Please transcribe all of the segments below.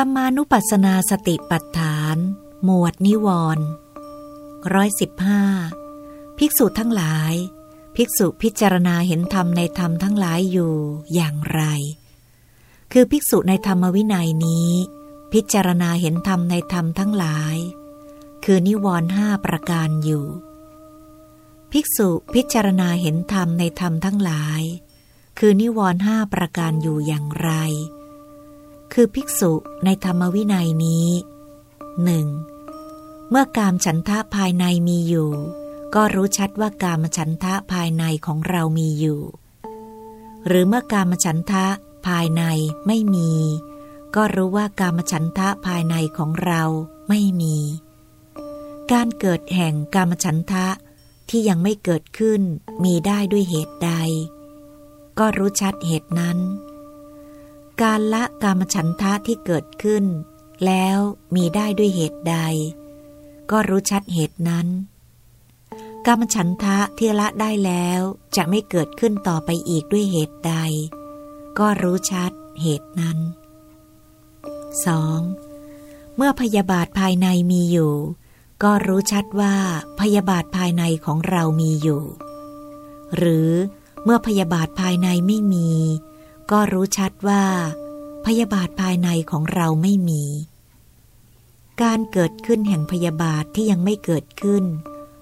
รรมานุปัสสนาสติปัฏฐาน หมวดนิวรณ์ร้อยสิบห้าภิกษุทั้งหลาย ภิกษุพิจารณาเห็นธรรมในธรรมทั้งหลายอยู่อย่างไร คือภิกษุในธรรมวินัยนี้ พิจารณาเห็นธรรมในธรรมทั้งหลาย คือนิวรณ์ห้าประการอยู่ ภิกษุพิจารณาเห็นธรรมในธรรมทั้งหลาย คือนิวรณ์ห้าประการอยู่อย่างไร คือภิกษุในธรรมวินัยนี้หนึ่งเมื่อกามฉันทะภายในมีอยู่ ก็รู้ชัดว่ากามฉันทะภายในของเรามีอยู่ หรือเมื่อกามฉันทะภายในไม่มี ก็รู้ว่ากามฉันทะภายในของเราไม่มี การเกิดแห่งกามฉันทะที่ยังไม่เกิดขึ้นมีได้ด้วยเหตุใด ก็รู้ชัดเหตุนั้น การละกามฉันทะที่เกิดขึ้น แล้วมีได้ด้วยเหตุใด ก็รู้ชัดเหตุนั้น กามฉันทะที่ละได้แล้วจะไม่เกิดขึ้นต่อไปอีกด้วยเหตุใด ก็รู้ชัดเหตุนั้น 2. เมื่อพยาบาทภายในมีอยู่ ก็รู้ชัดว่าพยาบาทภายในของเรามีอยู่ หรือเมื่อพยาบาทภายในไม่มี ก็รู้ชัดว่า พยาบาทภายในของเราไม่มี การเกิดขึ้นแห่งพยาบาทที่ยังไม่เกิดขึ้น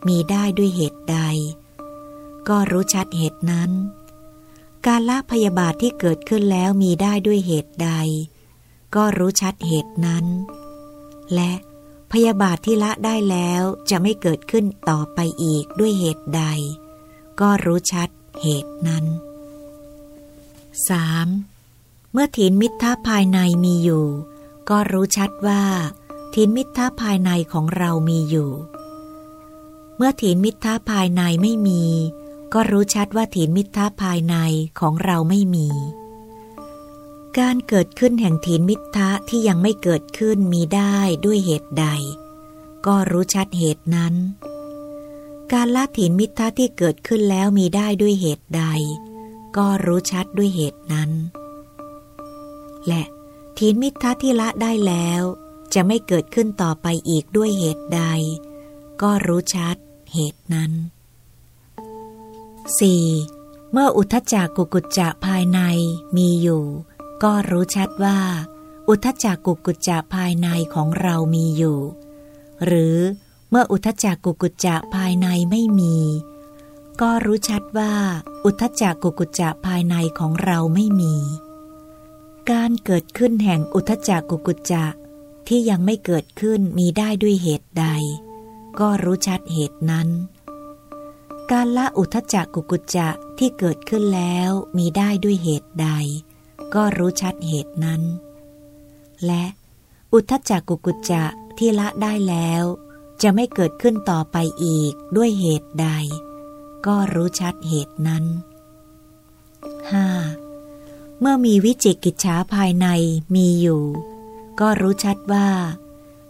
มีได้ด้วยเหตุใด ก็รู้ชัดเหตุนั้น การละพยาบาทที่เกิดขึ้นแล้วมีได้ด้วยเหตุใด ก็รู้ชัดเหตุนั้น และพยาบาทที่ละได้แล้วจะไม่เกิดขึ้นต่อไปอีกด้วยเหตุใด ก็รู้ชัดเหตุนั้น 3. เมื่อถีนมิทธะภายในมีอยู่ ก็รู้ชัดว่าถีนมิทธะภายในของเรามีอยู่ เมื่อถีนมิทธะภายในไม่มี ก็รู้ชัดว่าถีนมิทธะภายในของเราไม่มี การเกิดขึ้นแห่งถีนมิทธะที่ยังไม่เกิดขึ้นมีได้ด้วยเหตุใด ก็รู้ชัดเหตุนั้น การละถีนมิทธะที่เกิดขึ้นแล้วมีได้ด้วยเหตุใด ก็รู้ชัดด้วยเหตุนั้น และทีนมิทะที่ละได้แล้ว จะไม่เกิดขึ้นต่อไปอีกด้วยเหตุใด ก็รู้ชัดเหตุนั้น 4. เมื่ออุทจักกุกุจจะภายในมีอยู่ ก็รู้ชัดว่า อุทจักกุกุจจะภายในของเรามีอยู่ หรือเมื่ออุทจักกุกุจจะภายในไม่มี ก็รู้ชัดว่าอุทจักกุกุจจะภายในของเราไม่มี การเกิดขึ้นแห่งอุทจักกุกุจจะที่ยังไม่เกิดขึ้นมีได้ด้วยเหตุใด ก็รู้ชัดเหตุนั้น การละอุทจักกุกุจจะที่เกิดขึ้นแล้วมีได้ด้วยเหตุใด ก็รู้ชัดเหตุนั้น และอุทจักกุกุจจะที่ละได้แล้ว จะไม่เกิดขึ้นต่อไปอีกด้วยเหตุใด ก็รู้ชัดเหตุนั้น 5. เมื่อมีวิจิกิจฉาภายในมีอยู่ ก็รู้ชัดว่า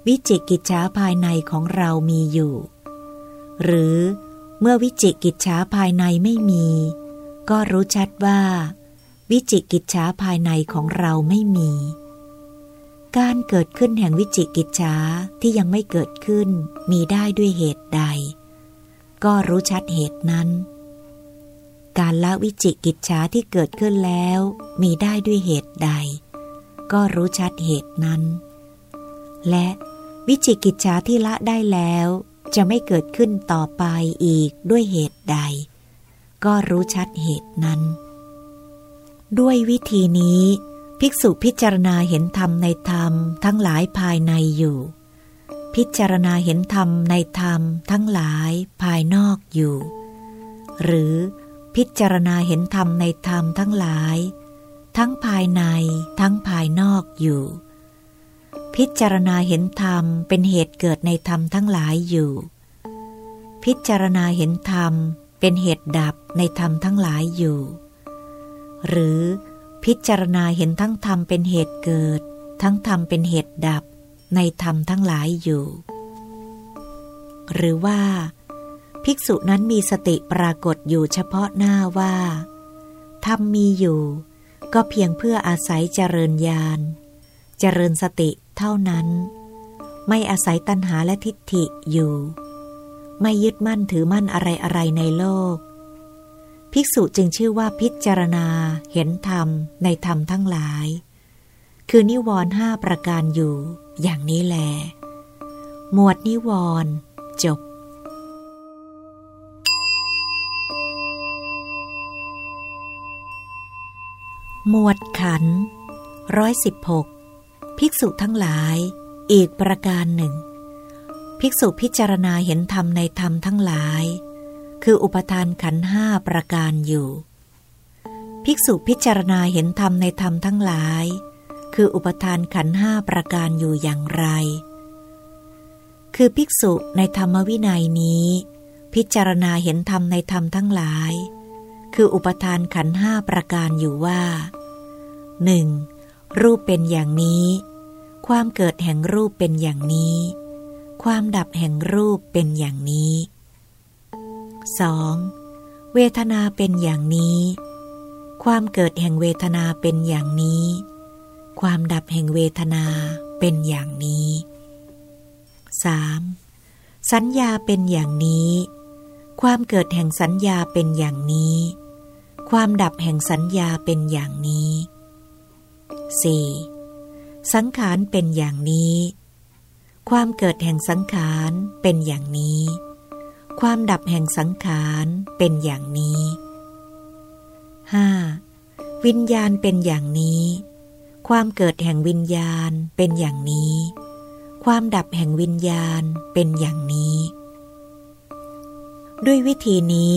วิจิกิจฉาภายในของเรามีอยู่ หรือเมื่อวิจิกิจฉาภายในไม่มี ก็รู้ชัดว่า วิจิกิจฉาภายในของเราไม่มี การเกิดขึ้นแห่งวิจิกิจฉาที่ยังไม่เกิดขึ้นมีได้ด้วยเหตุใด ก็รู้ชัดเหตุนั้น การละวิจิกิจฉาที่เกิดขึ้นแล้วมีได้ด้วยเหตุใด ก็รู้ชัดเหตุนั้น และวิจิกิจฉาที่ละได้แล้วจะไม่เกิดขึ้นต่อไปอีกด้วยเหตุใด ก็รู้ชัดเหตุนั้น ด้วยวิธีนี้ ภิกษุพิจารณาเห็นธรรมในธรรมทั้งหลายภายในอยู่ พิจารณาเห็นธรรมในธรรมทั้งหลายภายนอกอยู่ หรือพิจารณาเห็นธรรมในธรรมทั้งหลาย ทั้งภายในทั้งภายนอกอยู่ พิจารณาเห็นธรรมเป็นเหตุเกิดในธรรมทั้งหลายอยู่ พิจารณาเห็นธรรมเป็นเหตุดับในธรรมทั้งหลายอยู่ หรือพิจารณาเห็นทั้งธรรมเป็นเหตุเกิด ทั้งธรรมเป็นเหตุดับ ในธรรมทั้งหลายอยู่ หรือว่า ภิกษุนั้นมีสติปรากฏอยู่เฉพาะหน้าว่า ธรรมมีอยู่ ก็เพียงเพื่ออาศัยเจริญญาณ เจริญสติเท่านั้น ไม่อาศัยตัณหาและทิฏฐิอยู่ ไม่ยึดมั่นถือมั่นอะไรอะไรในโลก ภิกษุจึงชื่อว่าพิจารณา เห็นธรรมในธรรมทั้งหลาย คือนิวรณ์ห้าประการอยู่ อย่างนี้แล หมวดนิวรณ์จบหมวดขันร้อยสิบหกภิกษุทั้งหลายอีกประการหนึ่ง ภิกษุพิจารณาเห็นธรรมในธรรมทั้งหลาย คืออุปทานขันห้าประการอยู่ ภิกษุพิจารณาเห็นธรรมในธรรมทั้งหลาย คืออุปทานขันห้าประการอยู่อย่างไร คือภิกษุในธรรมวินัยนี้ พิจารณาเห็นธรรมในธรรมทั้งหลาย คืออุปทานขันห้าประการอยู่ว่าหนึ่งรูปเป็นอย่างนี้ ความเกิดแห่งรูปเป็นอย่างนี้ ความดับแห่งรูปเป็นอย่างนี้ 2. เวทนาเป็นอย่างนี้ ความเกิดแห่งเวทนาเป็นอย่างนี้ ความดับแห่งเวทนาเป็นอย่างนี้ 3. สัญญาเป็นอย่างนี้ ความเกิดแห่งสัญญาเป็นอย่างนี้ ความดับแห่งสัญญาเป็นอย่างนี้ 4. สังขารเป็นอย่างนี้ ความเกิดแห่งสังขารเป็นอย่างนี้ ความดับแห่งสังขารเป็นอย่างนี้ 5. วิญญาณเป็นอย่างนี้ ความเกิดแห่งวิญญาณเป็นอย่างนี้ ความดับแห่งวิญญาณเป็นอย่างนี้ ด้วยวิธีนี้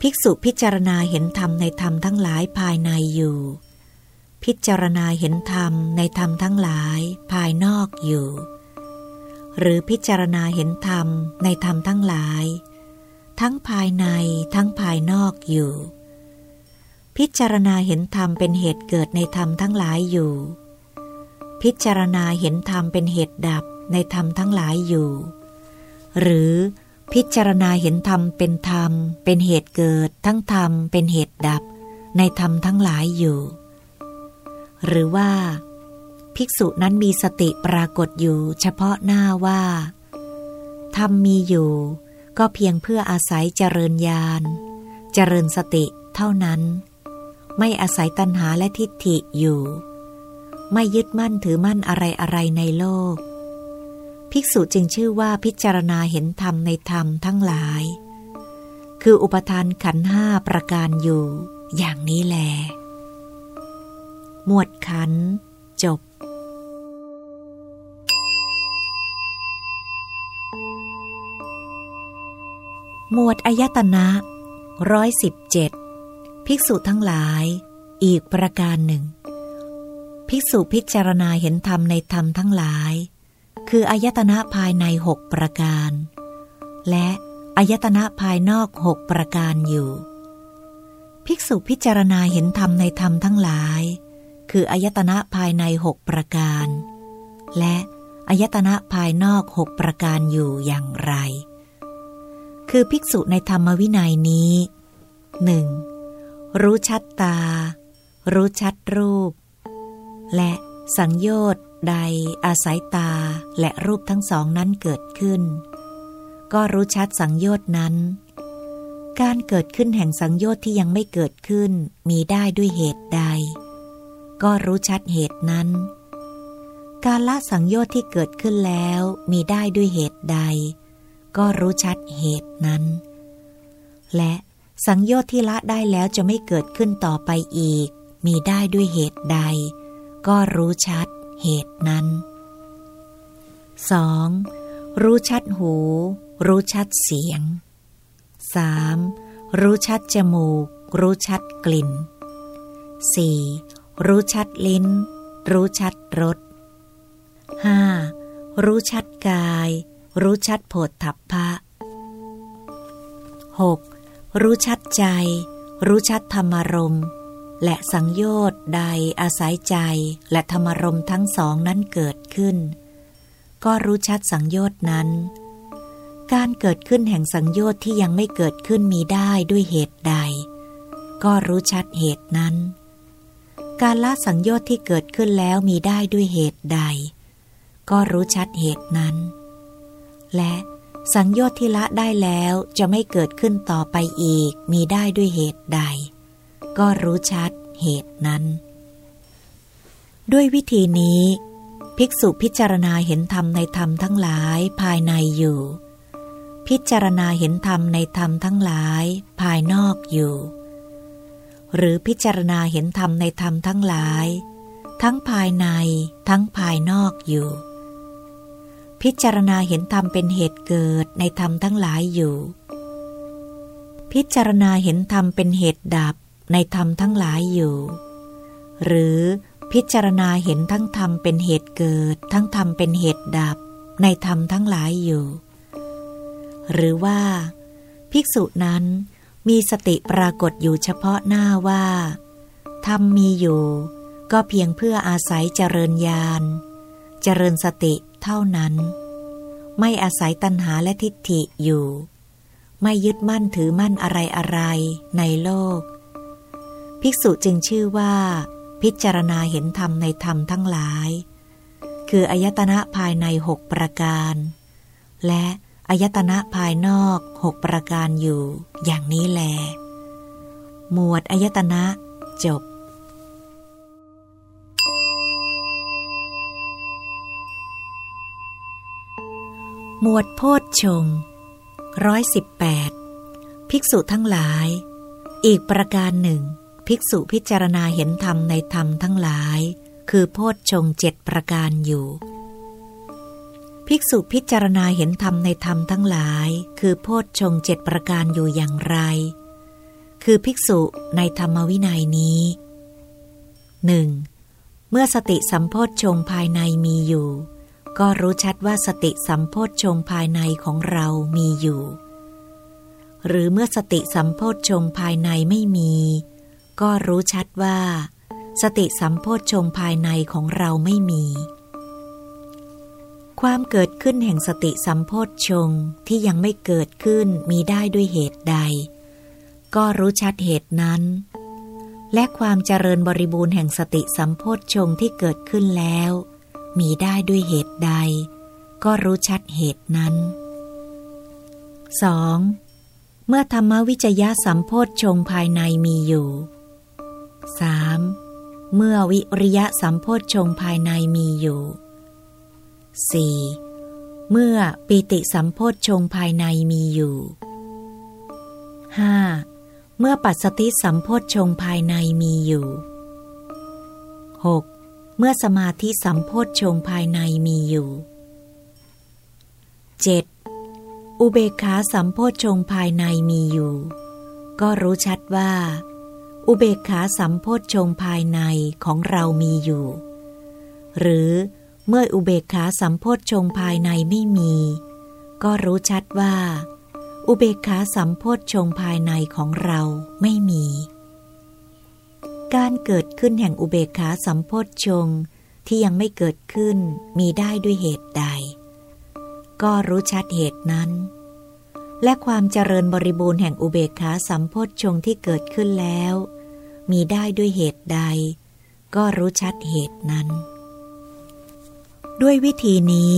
ภิกษุพิจารณาเห็นธรรมในธรรมทั้งหลายภายในอยู่ พิจารณาเห็นธรรมในธรรมทั้งหลายภายนอกอยู่ หรือพิจารณาเห็นธรรมในธรรมทั้งหลาย ทั้งภายในทั้งภายนอกอยู่ พิจารณาเห็นธรรมเป็นเหตุเกิดในธรรมทั้งหลายอยู่ พิจารณาเห็นธรรมเป็นเหตุดับในธรรมทั้งหลายอยู่ หรือพิจารณาเห็นธรรมเป็นธรรม เป็นเหตุเกิด ทั้งธรรมเป็นเหตุดับ ในธรรมทั้งหลายอยู่ หรือว่า ภิกษุนั้นมีสติปรากฏอยู่เฉพาะหน้าว่า ธรรมมีอยู่ ก็เพียงเพื่ออาศัยเจริญญาณ เจริญสติเท่านั้น ไม่อาศัยตัณหาและทิฏฐิอยู่ ไม่ยึดมั่นถือมั่นอะไรอะไรในโลก ภิกษุจึงชื่อว่าพิจารณาเห็นธรรมในธรรมทั้งหลาย คืออุปทานขันห้าประการอยู่ อย่างนี้แล หมวดขัน จบหมวดอายตนะร้อยสิบเจ็ด ภิกษุทั้งหลาย อีกประการหนึ่ง ภิกษุพิจารณาเห็นธรรมในธรรมทั้งหลาย คืออายตนะภายในหกประการ และอายตนะภายนอกหกประการอยู่ ภิกษุพิจารณาเห็นธรรมในธรรมทั้งหลาย คืออายตนะภายในหกประการ และอายตนะภายนอกหกประการอยู่อย่างไร คือภิกษุในธรรมวินัยนี้หนึ่ง รู้ชัดตา รู้ชัดรูป และสังโยชน์ใดอาศัยตาและรูปทั้งสองนั้นเกิดขึ้น ก็รู้ชัดสังโยชน์นั้น การเกิดขึ้นแห่งสังโยชน์ที่ยังไม่เกิดขึ้นมีได้ด้วยเหตุใด ก็รู้ชัดเหตุนั้น การละสังโยชน์ที่เกิดขึ้นแล้วมีได้ด้วยเหตุใด ก็รู้ชัดเหตุนั้น และ สังโยชน์ที่ละได้แล้วจะไม่เกิดขึ้นต่อไปอีก มีได้ด้วยเหตุใด ก็รู้ชัดเหตุนั้น 2. รู้ชัดหู รู้ชัดเสียง 3. รู้ชัดจมูก รู้ชัดกลิ่น 4. รู้ชัดลิ้น รู้ชัดรส 5. รู้ชัดกาย รู้ชัดโผฏฐัพพะ 6. รู้ชัดใจ รู้ชัดธรรมรมและสังโยชน์ใดอาศัยใจและธรรมรมทั้งสองนั้นเกิดขึ้น ก็รู้ชัดสังโยชน์นั้น การเกิดขึ้นแห่งสังโยชน์ที่ยังไม่เกิดขึ้นมีได้ด้วยเหตุใด ก็รู้ชัดเหตุนั้น การละสังโยชน์ที่เกิดขึ้นแล้วมีได้ด้วยเหตุใด ก็รู้ชัดเหตุนั้น และ สังโยชน์ที่ละได้แล้วจะไม่เกิดขึ้นต่อไปอีกมีได้ด้วยเหตุใด ก็รู้ชัดเหตุนั้น ด้วยวิธีนี้ ภิกษุพิจารณาเห็นธรรมในธรรมทั้งหลายภายในอยู่ พิจารณาเห็นธรรมในธรรมทั้งหลายภายนอกอยู่ หรือพิจารณาเห็นธรรมในธรรมทั้งหลาย ทั้งภายในทั้งภายนอกอยู่ พิจารณาเห็นธรรมเป็นเหตุเกิดในธรรมทั้งหลายอยู่ พิจารณาเห็นธรรมเป็นเหตุดับในธรรมทั้งหลายอยู่ หรือพิจารณาเห็นทั้งธรรมเป็นเหตุเกิด ทั้งธรรมเป็นเหตุดับ ในธรรมทั้งหลายอยู่ หรือว่า ภิกษุนั้นมีสติปรากฏอยู่เฉพาะหน้าว่าธรรมมีอยู่ ก็เพียงเพื่ออาศัยเจริญญาณ เจริญสติ เท่านั้น ไม่อาศัยตัณหาและทิฏฐิอยู่ ไม่ยึดมั่นถือมั่นอะไรอะไรในโลก ภิกษุจึงชื่อว่า พิจารณาเห็นธรรมในธรรมทั้งหลาย คืออายตนะภายในหกประการ และอายตนะภายนอกหกประการอยู่ อย่างนี้แล หมวดอายตนะจบ หมวดโพชฌงร้อยสิบแปดภิกษุทั้งหลาย อีกประการหนึ่ง ภิกษุพิจารณาเห็นธรรมในธรรมทั้งหลาย คือโพชฌงเจ็ดประการอยู่ ภิกษุพิจารณาเห็นธรรมในธรรมทั้งหลาย คือโพชฌงเจ็ดประการอยู่อย่างไร คือภิกษุในธรรมวินัยนี้หนึ่งเมื่อสติสัมโพชฌงภายในมีอยู่ ก็รู้ชัดว่าสติสัมโพชฌงภายในของเรามีอยู่ หรือเมื่อสติสัมโพชฌงภายในไม่มี ก็รู้ชัดว่า สติสัมโพชฌงภายในของเราไม่มี ความเกิดขึ้นแห่งสติสัมโพชฌงที่ยังไม่เกิดขึ้นมีได้ด้วยเหตุใด ก็รู้ชัดเหตุนั้น และความเจริญบริบูรณ์แห่งสติสัมโพชฌงที่เกิดขึ้นแล้ว มีได้ด้วยเหตุใด ก็รู้ชัดเหตุนั้น 2. เมื่อธรรมวิจยะสัมโพธชงภายในมีอยู่ 3. เมื่อวิริยะสัมโพธชงภายในมีอยู่ 4. เมื่อปีติสัมโพธชงภายในมีอยู่ 5. เมื่อปัสสติสัมโพธชงภายในมีอยู่ 6. เมื่อสมาธิสัมโพชฌงภายในมีอยู่ 7. อุเบกขาสัมโพชฌงภายในมีอยู่ ก็รู้ชัดว่า อุเบกขาสัมโพชฌงภายในของเรามีอยู่ หรือเมื่ออุเบกขาสัมโพชฌงภายในไม่มี ก็รู้ชัดว่า อุเบกขาสัมโพชฌงภายในของเราไม่มี การเกิดขึ้นแห่งอุเบกขาสัมโพชฌงที่ยังไม่เกิดขึ้นมีได้ด้วยเหตุใด ก็รู้ชัดเหตุนั้น และความเจริญบริบูรณ์แห่งอุเบกขาสัมโพชฌงที่เกิดขึ้นแล้ว มีได้ด้วยเหตุใด ก็รู้ชัดเหตุนั้น ด้วยวิธีนี้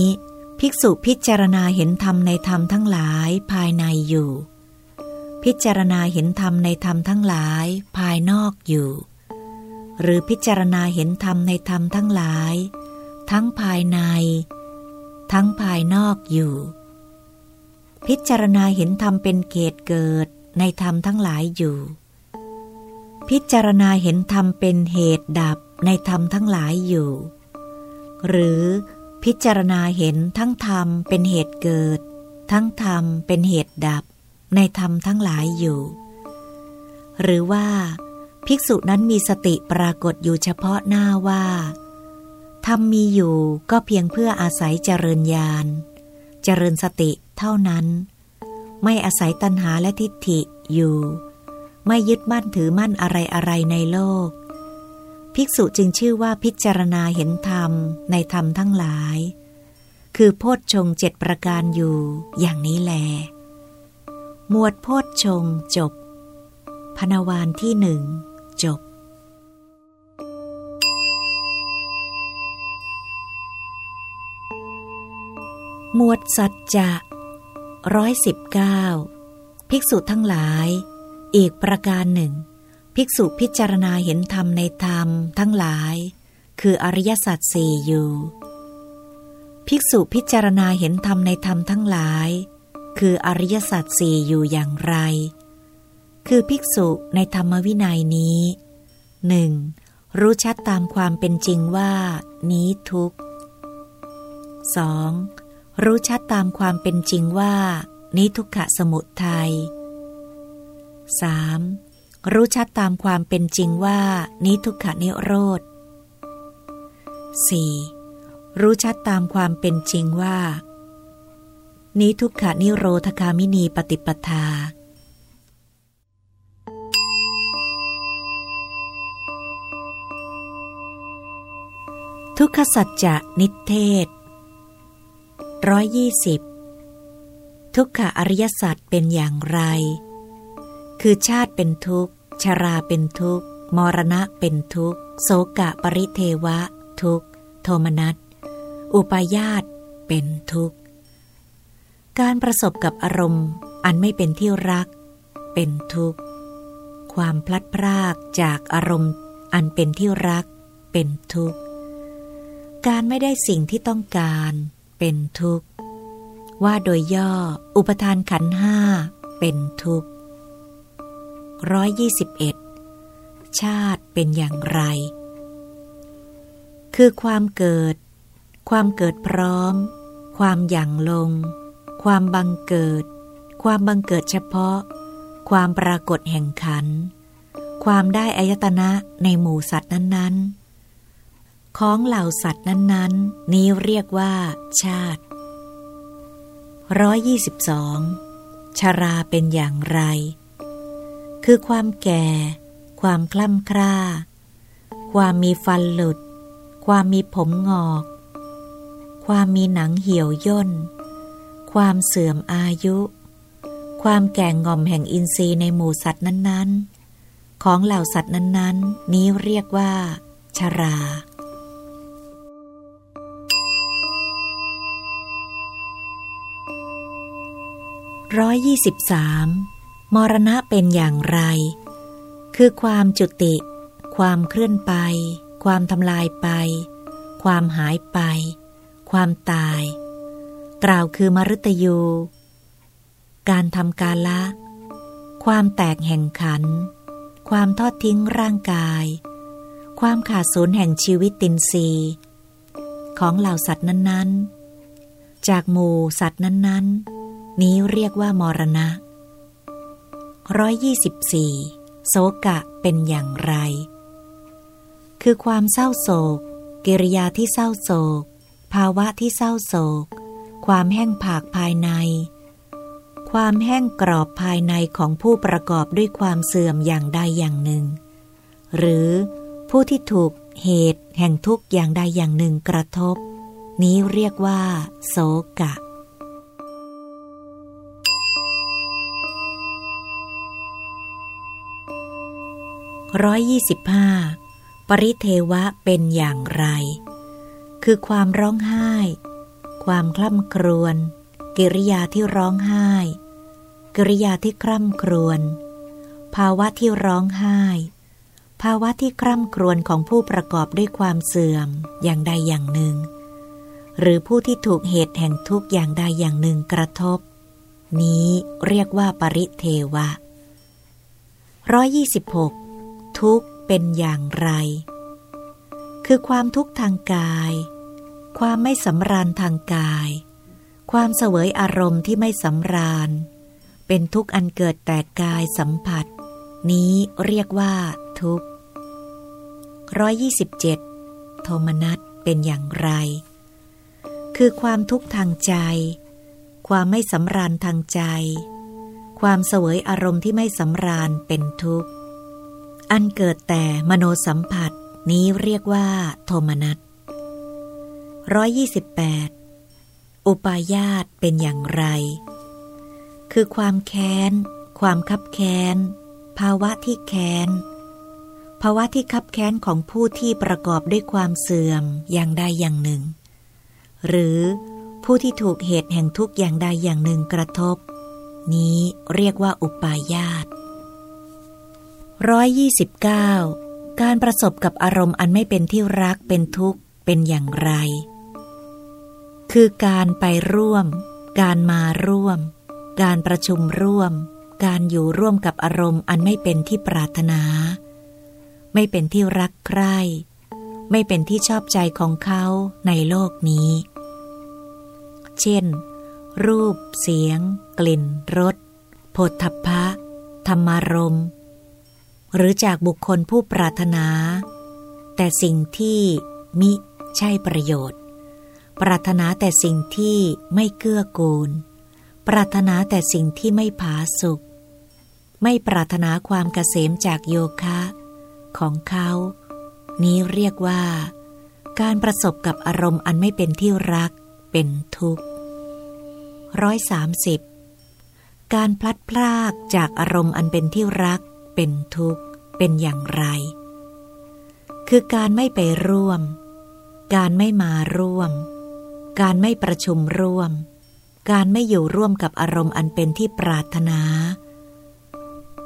ภิกษุพิจารณาเห็นธรรมในธรรมทั้งหลายภายในอยู่พิจารณาเห็นธรรมในธรรมทั้งหลายภายนอกอยู่ หรือพิจารณาเห็นธรรมในธรรมทั้งหลาย ทั้งภายใน ทั้งภายนอกอยู่ พิจารณาเห็นธรรมเป็นเกตเกิดในธรรมทั้งหลายอยู่ พิจารณาเห็นธรรมเป็นเหตุดับในธรรมทั้งหลายอยู่ หรือพิจารณาเห็นทั้งธรรมเป็นเหตุเกิด ทั้งธรรมเป็นเหตุดับในธรรมทั้งหลายอยู่ หรือว่า ภิกษุนั้นมีสติปรากฏอยู่เฉพาะหน้าว่าธรรมมีอยู่ก็เพียงเพื่ออาศัยเจริญญาณ เจริญสติเท่านั้น ไม่อาศัยตัณหาและทิฏฐิอยู่ ไม่ยึดมั่นถือมั่นอะไรอะไรในโลก ภิกษุจึงชื่อว่าพิจารณาเห็นธรรมในธรรมทั้งหลาย คือโพชฌงเจ็ดประการอยู่อย่างนี้แล หมวดโพชฌงจบพนวานที่หนึ่ง จบ หมวดสัจจะร้อยสิบเก้าภิกษุทั้งหลาย อีกประการหนึ่ง ภิกษุพิจารณาเห็นธรรมในธรรมทั้งหลาย คืออริยสัจสี่อยู่ ภิกษุพิจารณาเห็นธรรมในธรรมทั้งหลาย คืออริยสัจสี่อยู่อย่างไร คือภิกษุในธรรมวินัยนี้หนึ่งรู้ชัดตามความเป็นจริงว่า นี้ทุกข์ 2. รู้ชัดตามความเป็นจริงว่า นี้ทุกขะสมุทัย 3. รู้ชัดตามความเป็นจริงว่า นี้ทุกขะนิโรธ 4. รู้ชัดตามความเป็นจริงว่า นี้ทุกขะนิโรธคามินีปฏิปทา ทุกขสัจจะนิเทศร้อยยี่สิบทุกขอริยสัจเป็นอย่างไร คือชาติเป็นทุกข์ ชราเป็นทุกข์ มรณะเป็นทุกข์ โสกะปริเทวะ ทุกข์ โทมนัส อุปายาตเป็นทุกข์ การประสบกับอารมณ์อันไม่เป็นที่รัก เป็นทุกข์ ความพลัดพรากจากอารมณ์อันเป็นที่รัก เป็นทุกข์ การไม่ได้สิ่งที่ต้องการเป็นทุกข์ ว่าโดยย่ออุปทานขันห้าเป็นทุกข์ร้อยยี่สิบเอ็ดชาติเป็นอย่างไร คือความเกิด ความเกิดพร้อม ความหยั่งลง ความบังเกิด ความบังเกิดเฉพาะ ความปรากฏแห่งขัน ความได้อายตนะในหมู่สัตว์นั้น ๆ ของเหล่าสัตว์นั้นๆ นี้เรียกว่า ชาติร้อยยี่สิบสองชาราเป็นอย่างไร คือความแก่ ความคล่ำคร่า ความมีฟันหลุด ความมีผมงอก ความมีหนังเหี่ยวย่น ความเสื่อมอายุ ความแก่งงอมแห่งอินทรีย์ในหมู่สัตว์นั้นๆ ของเหล่าสัตว์นั้นๆ นี้เรียกว่าชารา ร้อยยี่สิบสามมรณะเป็นอย่างไร คือความจุติ ความเคลื่อนไป ความทำลายไป ความหายไป ความตาย กล่าวคือมรุตยู การทำกาละ ความแตกแห่งขัน ความทอดทิ้งร่างกาย ความขาดสูญแห่งชีวิตตินรีของเหล่าสัตว์นั้น ๆ จากหมู่สัตว์นั้น ๆ นี้เรียกว่ามรณะร้อยยี่สิบสี่โศกะเป็นอย่างไร คือความเศร้าโศก กิริยาที่เศร้าโศก ภาวะที่เศร้าโศก ความแห้งผากภายใน ความแห้งกรอบภายในของผู้ประกอบด้วยความเสื่อมอย่างใดอย่างหนึ่ง หรือผู้ที่ถูกเหตุแห่งทุกอย่างใดอย่างหนึ่งกระทบ นี้เรียกว่า โศกะ ร้อยยี่สิบห้าปริเทวะเป็นอย่างไร คือความร้องไห้ ความคล่ำครวญ กิริยาที่ร้องไห้ กิริยาที่คร่ำครวญ ภาวะที่ร้องไห้ ภาวะที่คร่ำครวญของผู้ประกอบด้วยความเสื่อมอย่างใดอย่างหนึ่ง หรือผู้ที่ถูกเหตุแห่งทุกข์อย่างใดอย่างหนึ่งกระทบ นี้เรียกว่าปริเทวะร้อยยี่สิบหก ทุกข์เป็นอย่างไร คือความทุกข์ทางกาย ความไม่สำราญทางกาย ความเสวยอารมณ์ที่ไม่สำราญ เป็นทุกข์อันเกิดแต่กายสัมผัส นี้เรียกว่า ทุกข์ร้อยยี่สิบเจ็ดโทมนัสเป็นอย่างไร คือความทุกข์ทางใจ ความไม่สำราญทางใจ ความเสวยอารมณ์ที่ไม่สำราญเป็นทุกข์ อันเกิดแต่มโนสัมผัสนี้เรียกว่า โทมนัสร้อยยี่สิบแปดอุปายาตเป็นอย่างไร คือความแค้น ความคับแค้น ภาวะที่แค้น ภาวะที่คับแค้นของผู้ที่ประกอบด้วยความเสื่อมอย่างใดอย่างหนึ่ง หรือผู้ที่ถูกเหตุแห่งทุกอย่างใดอย่างหนึ่งกระทบ นี้เรียกว่าอุปาญาต ร้อยยี่สิบเก้าการประสบกับอารมณ์อันไม่เป็นที่รักเป็นทุกข์เป็นอย่างไร คือการไปร่วม การมาร่วม การประชุมร่วม การอยู่ร่วมกับอารมณ์อันไม่เป็นที่ปรารถนา ไม่เป็นที่รักใคร่ ไม่เป็นที่ชอบใจของเขาในโลกนี้ เช่น รูป เสียง กลิ่น รสโผฏฐัพพะ ธรรมารมณ์ หรือจากบุคคลผู้ปรารถนา แต่สิ่งที่มิใช่ประโยชน์ ปรารถนาแต่สิ่งที่ไม่เกื้อกูล ปรารถนาแต่สิ่งที่ไม่ผาสุกไม่ปรารถนาความเกษมจากโยคะ ของเขา นี้เรียกว่า การประสบกับอารมณ์อันไม่เป็นที่รักเป็นทุกข์ร้อยสามสิบการพลัดพรากจากอารมณ์อันเป็นที่รัก เป็นทุกข์ เป็นอย่างไร คือการไม่ไปร่วม การไม่มาร่วม การไม่ประชุมร่วม การไม่อยู่ร่วมกับอารมณ์อันเป็นที่ปรารถนา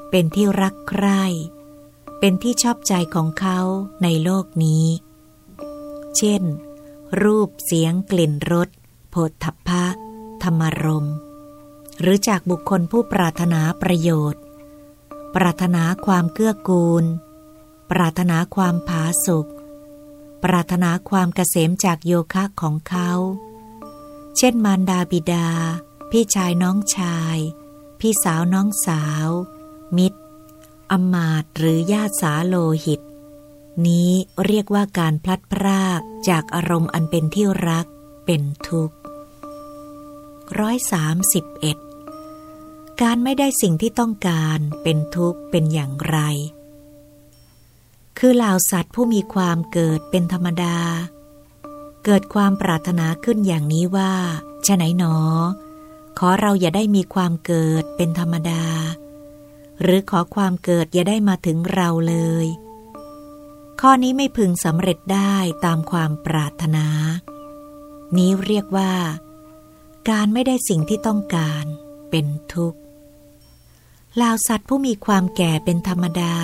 เป็นที่รักใคร่ เป็นที่ชอบใจของเขาในโลกนี้ เช่น รูปเสียงกลิ่นรสโผฏฐัพพะ ธรรมรมหรือจากบุคคลผู้ปรารถนาประโยชน์ ปรารถนาความเกื้อกูล ปรารถนาความผาสุกปรารถนาความเกษมจากโยคะของเขา เช่นมารดาบิดา พี่ชายน้องชาย พี่สาวน้องสาว มิตรอมาตหรือญาติสาโลหิต นี้เรียกว่าการพลัดพรากจากอารมณ์อันเป็นที่รักเป็นทุกข์ร้อยสามสิบเอ็ด การไม่ได้สิ่งที่ต้องการเป็นทุกข์เป็นอย่างไร คือเหล่าสัตว์ผู้มีความเกิดเป็นธรรมดา เกิดความปรารถนาขึ้นอย่างนี้ว่าชะไหนหนอ ขอเราอย่าได้มีความเกิดเป็นธรรมดา หรือขอความเกิดอย่าได้มาถึงเราเลย ข้อนี้ไม่พึงสำเร็จได้ตามความปรารถนา นี้เรียกว่า การไม่ได้สิ่งที่ต้องการเป็นทุกข์ ลาวสัตว์ผู้มีความแก่เป็นธรรมดา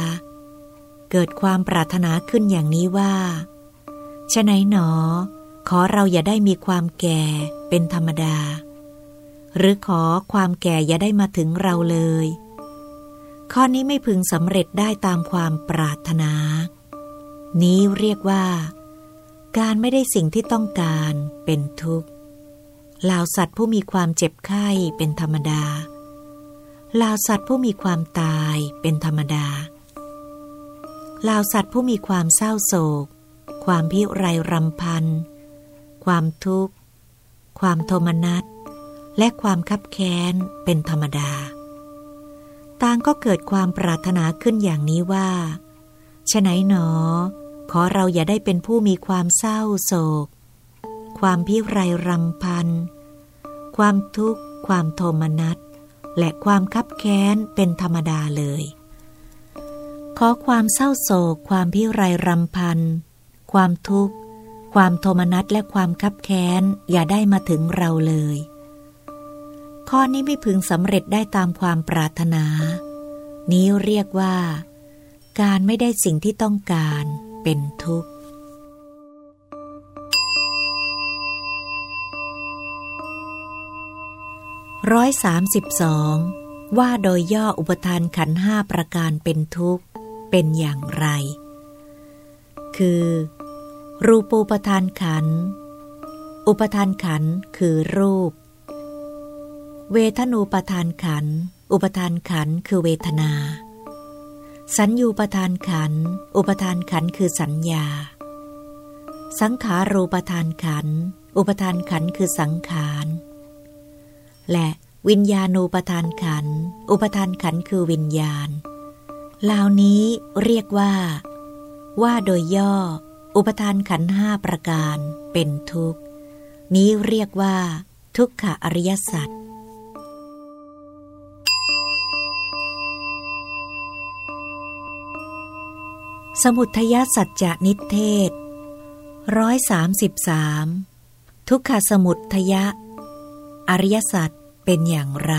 เกิดความปรารถนาขึ้นอย่างนี้ว่าฉะไหนหนอ ขอเราอย่าได้มีความแก่เป็นธรรมดา หรือขอความแก่อย่าได้มาถึงเราเลย ข้อนี้ไม่พึงสำเร็จได้ตามความปรารถนา นี้เรียกว่า การไม่ได้สิ่งที่ต้องการเป็นทุกข์ลาวสัตว์ผู้มีความเจ็บไข้เป็นธรรมดา ลาวสัตว์ผู้มีความตายเป็นธรรมดาลาวสัตว์ผู้มีความเศร้าโศก ความพิไรรำพัน ความทุกข์ ความโทมนัส และความคับแค้นเป็นธรรมดา ต่างก็เกิดความปรารถนาขึ้นอย่างนี้ว่าฉไหนหนอ ขอเราอย่าได้เป็นผู้มีความเศร้าโศก ความพิไรรำพัน ความทุกข์ ความโทมนัส และความคับแค้นเป็นธรรมดาเลย ขอความเศร้าโศก ความพิไรรำพัน ความทุกข์ ความโทมนัสและความคับแค้นอย่าได้มาถึงเราเลย ข้อนี้ไม่พึงสำเร็จได้ตามความปรารถนา นี้เรียกว่า การไม่ได้สิ่งที่ต้องการเป็นทุกข์ ร้อยสามสิบสองว่าโดยย่ออุปทานขันห้าประการเป็นทุกข์เป็นอย่างไร คือ รูปูปทานขัน อุปทานขันคือรูป เวทนูปทานขัน อุปทานขันคือเวทนา สัญญูปทานขัน อุปทานขันคือสัญญา สังขารูปทานขัน อุปทานขันคือสังขาร และวิญญาณูปทานขัน อุปทานขันคือวิญญาณเหล่านี้เรียกว่า ว่าโดยย่อ อุปทานขันห้าประการเป็นทุกข์ นี้เรียกว่า ทุกขอริยสัจสมุทยสัจจนิเทศร้อยสามสิบสามทุกขสมุทยะ อริยสัจ เป็นอย่างไร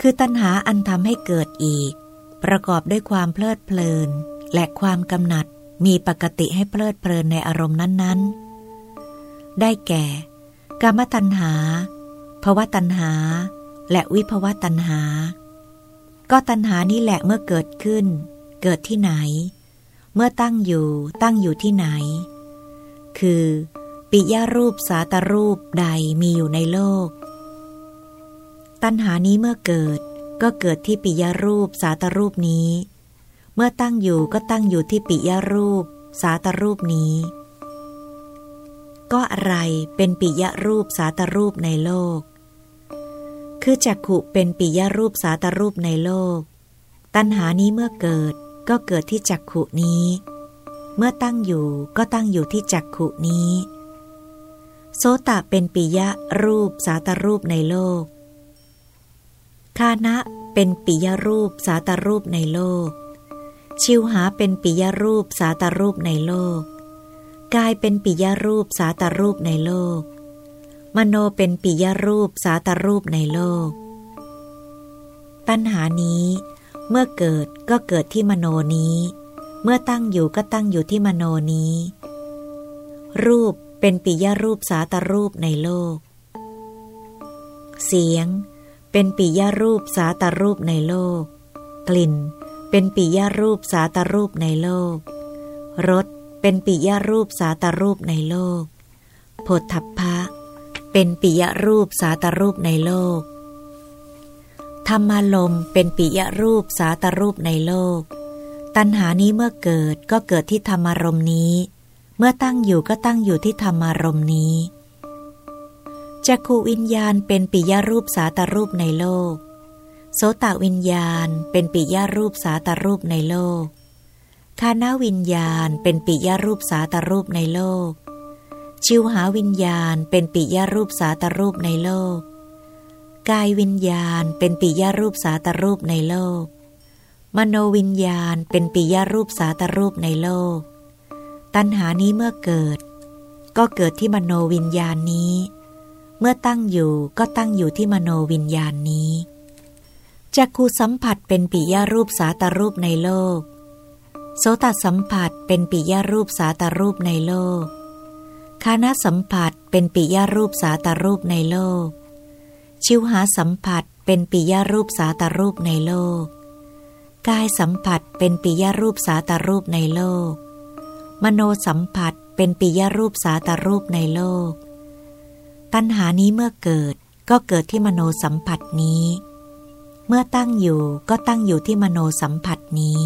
คือตัณหาอันทำให้เกิดอีก ประกอบด้วยความเพลิดเพลิน และความกำหนัดมีปกติให้เพลิดเพลินในอารมณ์นั้น ๆ ได้แก่ กามตัณหาภวตัณหา และวิภวตัณหา ก็ตัณหานี่แหละเมื่อเกิดขึ้น เกิดที่ไหน เมื่อตั้งอยู่ตั้งอยู่ที่ไหน คือ ปิยรูปสาตรูปใดมีอยู่ในโลก ตัณหานี้เมื่อเกิดก็เกิดที่ปิยรูปสาตรูปนี้ เมื่อตั้งอยู่ก็ตั้งอยู่ที่ปิยรูป สาตรูปนี้ ก็อะไรเป็นปิยรูปสาตรูปในโลก คือจักขุเป็นปิยรูปสาตรูปในโลก ตัณหานี้เมื่อเกิดก็เกิดที่จักขุนี้ เมื่อตั้งอยู่ก็ตั้งอยู่ที่จักขุนี้ โสตะเป็นปิยรูปสาตรูปในโลก คานะเป็นปิยรูปสาตรูปในโลก ชิวหาเป็นปิยรูปสาตรูปในโลก กายเป็นปิยรูปสาตรูปในโลก มโนเป็นปิยรูปสาตรูปในโลก ปัญหานี้เมื่อเกิดก็เกิดที่มโนนี้ เมื่อตั้งอยู่ก็ตั้งอยู่ที่มโนนี้ รูปเป็นปิยรูปสาตรูปในโลก เสียง เป็นปิยรูปสาตรูปในโลก กลิ่น เป็นปิยรูปสาตรูปในโลก รส เป็นปิยรูปสาตรูปในโลกผลทัพพะ เป็นปิยรูปสาตรูปในโลก ธรรมารมเป็นปิยรูปสาตรูปในโลก ตัณหานี้เมื่อเกิดก็เกิดที่ธรรมารมนี้ เมื่อตั้งอยู่ก็ตั้งอยู่ที่ธรรมารมนี้ จักขูวิญญาณเป็นปิยรูปสาตรูปในโลก โสตวิญญาณเป็นปิยรูปสาตรูปในโลก คานาวิญญาณเป็นปิยรูปสาตรูปในโลก ชิวหาวิญญาณเป็นปิยรูปสาตรูปในโลก กายวิญญาณเป็นปิยรูปสาตรูปในโลก มโนวิญญาณเป็นปิยรูปสาตรูปในโลก ตัณหานี้เมื่อเกิด ก็เกิดที่มโนวิญญาณนี้ เมื่อตั้งอยู่ก็ตั้งอยู่ที่มโนวิญญาณนี้จักขูสัมผัสเป็นปิยรูปสาตรูปในโลก โสตสัมผัสเป็นปิยรูปสาตรูปในโลกคานาสัมผัสเป็นปิยรูปสาตรูปในโลก ชิวหาสัมผัสเป็นปิยรูปสาตรูปในโลก กายสัมผัสเป็นปิยรูปสาตรูปในโลก มโนสัมผัสเป็นปิยรูปสาตรูปในโลก ตัณหานี้เมื่อเกิดก็เกิดที่มโนสัมผัสนี้ เมื่อตั้งอยู่ก็ตั้งอยู่ที่มโนสัมผัสนี้